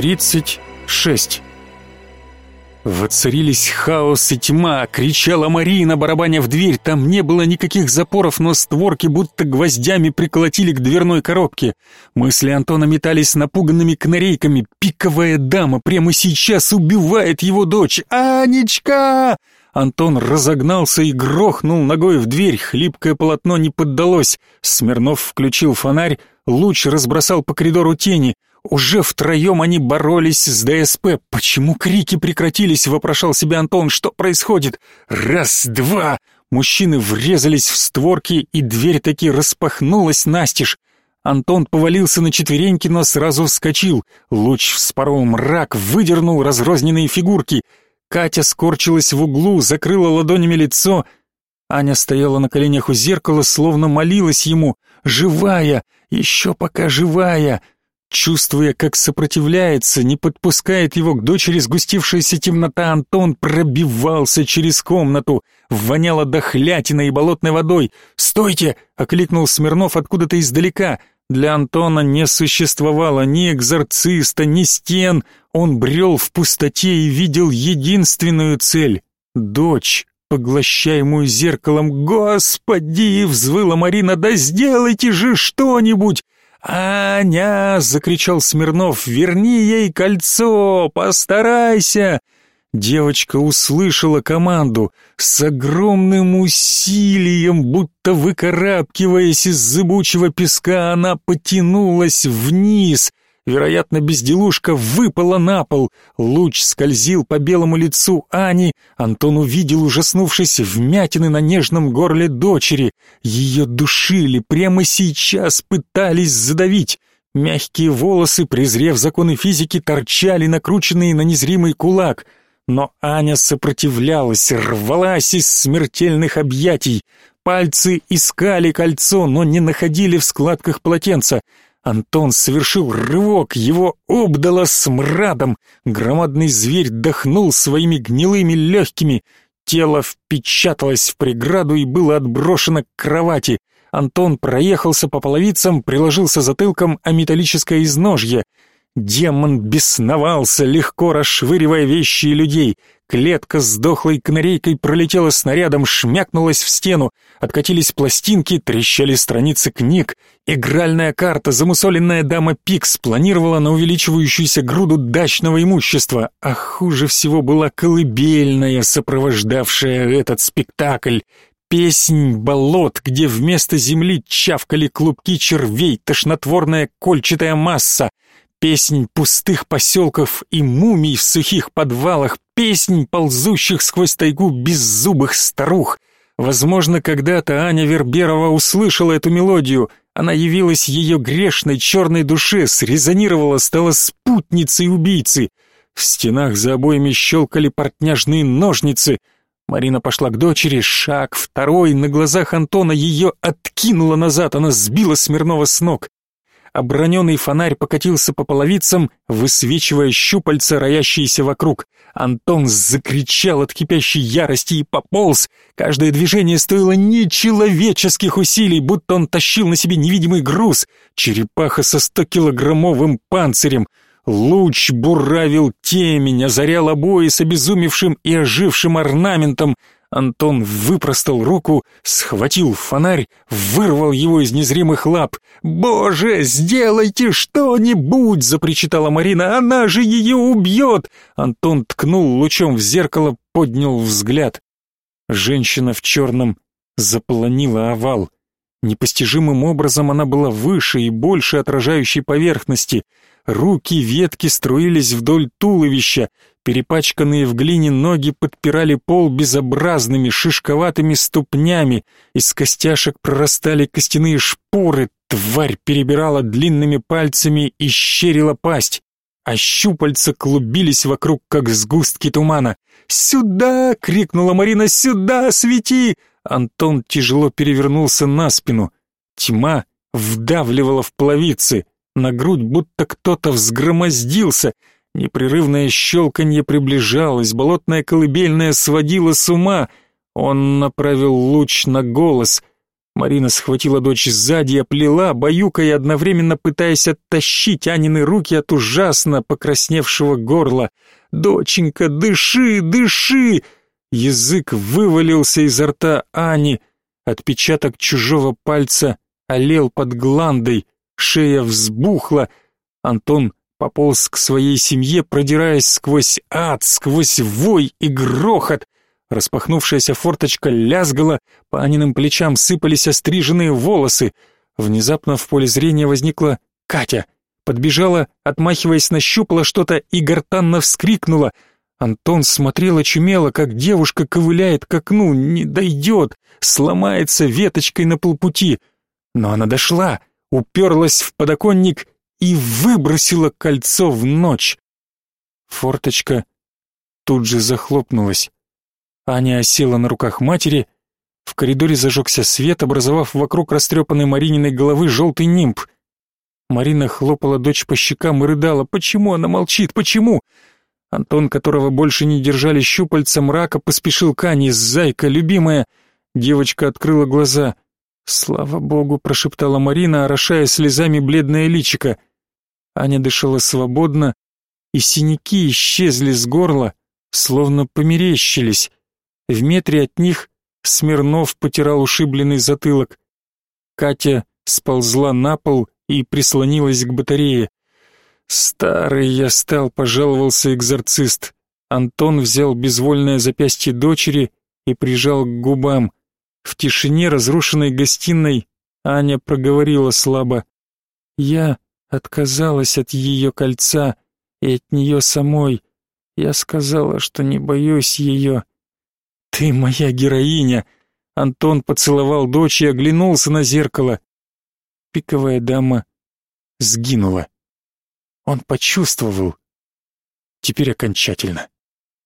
тридцать шесть. Воцарились хаос и тьма, кричала Марина, барабаня в дверь. Там не было никаких запоров, но створки будто гвоздями приколотили к дверной коробке. Мысли Антона метались напуганными канарейками. Пиковая дама прямо сейчас убивает его дочь. «Анечка!» Антон разогнался и грохнул ногой в дверь. Хлипкое полотно не поддалось. Смирнов включил фонарь, луч разбросал по коридору тени. Уже втроем они боролись с ДСП. Почему крики прекратились, вопрошал себя Антон. Что происходит? Раз, два. Мужчины врезались в створки, и дверь таки распахнулась настежь. Антон повалился на четвереньки, но сразу вскочил. Луч вспорол мрак, выдернул разрозненные фигурки. Катя скорчилась в углу, закрыла ладонями лицо. Аня стояла на коленях у зеркала, словно молилась ему. «Живая! Еще пока живая!» Чувствуя, как сопротивляется, не подпускает его к дочери сгустившаяся темнота, Антон пробивался через комнату, воняло дохлятиной и болотной водой. «Стойте!» — окликнул Смирнов откуда-то издалека. Для Антона не существовало ни экзорциста, ни стен. Он брел в пустоте и видел единственную цель — дочь, поглощаемую зеркалом. «Господи!» — взвыла Марина. «Да сделайте же что-нибудь!» «Аня!» — закричал Смирнов. «Верни ей кольцо! Постарайся!» Девочка услышала команду. С огромным усилием, будто выкарабкиваясь из зыбучего песка, она потянулась вниз. Вероятно, безделушка выпала на пол. Луч скользил по белому лицу Ани. Антон увидел ужаснувшись вмятины на нежном горле дочери. Ее душили, прямо сейчас пытались задавить. Мягкие волосы, презрев законы физики, торчали, накрученные на незримый кулак. Но Аня сопротивлялась, рвалась из смертельных объятий. Пальцы искали кольцо, но не находили в складках полотенца. Антон совершил рывок, его обдало смрадом. Громадный зверь дохнул своими гнилыми легкими. Тело впечаталось в преграду и было отброшено к кровати. Антон проехался по половицам, приложился затылком о металлическое изножье. Демон бесновался, легко расшвыривая вещи и людей. Клетка с дохлой канарейкой пролетела снарядом, шмякнулась в стену. Откатились пластинки, трещали страницы книг. Игральная карта, замусоленная дама Пикс, планировала на увеличивающуюся груду дачного имущества. А хуже всего была колыбельная, сопровождавшая этот спектакль. Песнь болот, где вместо земли чавкали клубки червей, тошнотворная кольчатая масса — Песнь пустых поселков и мумий в сухих подвалах, песнь ползущих сквозь тайгу беззубых старух. Возможно, когда-то Аня Верберова услышала эту мелодию, она явилась ее грешной черной душе, срезонировала, стала спутницей убийцы. В стенах за обоями щелкали портняжные ножницы. Марина пошла к дочери, шаг, второй, на глазах Антона ее откинула назад, она сбила Смирнова с ног оброненный фонарь покатился по половицам, высвечивая щупальца, роящиеся вокруг. Антон закричал от кипящей ярости и пополз. Каждое движение стоило нечеловеческих усилий, будто он тащил на себе невидимый груз. Черепаха со стокилограммовым панцирем. Луч буравил темень, озарял обои с обезумевшим и ожившим орнаментом. Антон выпростал руку, схватил фонарь, вырвал его из незримых лап. «Боже, сделайте что-нибудь!» — запричитала Марина. «Она же ее убьет!» Антон ткнул лучом в зеркало, поднял взгляд. Женщина в черном заполонила овал. Непостижимым образом она была выше и больше отражающей поверхности. Руки ветки струились вдоль туловища, Перепачканные в глине ноги подпирали пол безобразными шишковатыми ступнями, из костяшек прорастали костяные шпоры, тварь перебирала длинными пальцами и щерила пасть, а щупальца клубились вокруг, как сгустки тумана. «Сюда!» — крикнула Марина. «Сюда! Свети!» Антон тяжело перевернулся на спину. Тьма вдавливала в половицы, на грудь будто кто-то взгромоздился — Непрерывное щелканье приближалось, болотная колыбельная сводила с ума. Он направил луч на голос. Марина схватила дочь сзади, оплела, баюкая, одновременно пытаясь оттащить Анины руки от ужасно покрасневшего горла. «Доченька, дыши, дыши!» Язык вывалился изо рта Ани. Отпечаток чужого пальца олел под гландой, шея взбухла. Антон пополз к своей семье, продираясь сквозь ад, сквозь вой и грохот. Распахнувшаяся форточка лязгала, по Аниным плечам сыпались остриженные волосы. Внезапно в поле зрения возникла Катя. Подбежала, отмахиваясь, нащупала что-то и гортанно вскрикнула. Антон смотрел очумело, как девушка ковыляет к окну, не дойдет, сломается веточкой на полпути. Но она дошла, уперлась в подоконник и выбросила кольцо в ночь. Форточка тут же захлопнулась. Аня осела на руках матери. В коридоре зажегся свет, образовав вокруг растрепанной Марининой головы желтый нимб. Марина хлопала дочь по щекам и рыдала. «Почему она молчит? Почему?» Антон, которого больше не держали щупальца мрака, поспешил к Ане. «Зайка, любимая!» Девочка открыла глаза. «Слава богу!» — прошептала Марина, орошая слезами бледное личико. Аня дышала свободно, и синяки исчезли с горла, словно померещились. В метре от них Смирнов потирал ушибленный затылок. Катя сползла на пол и прислонилась к батарее. «Старый я стал», — пожаловался экзорцист. Антон взял безвольное запястье дочери и прижал к губам. В тишине разрушенной гостиной Аня проговорила слабо. «Я отказалась от ее кольца и от нее самой. Я сказала, что не боюсь ее. «Ты моя героиня!» Антон поцеловал дочь и оглянулся на зеркало. Пиковая дама сгинула. Он почувствовал. Теперь окончательно.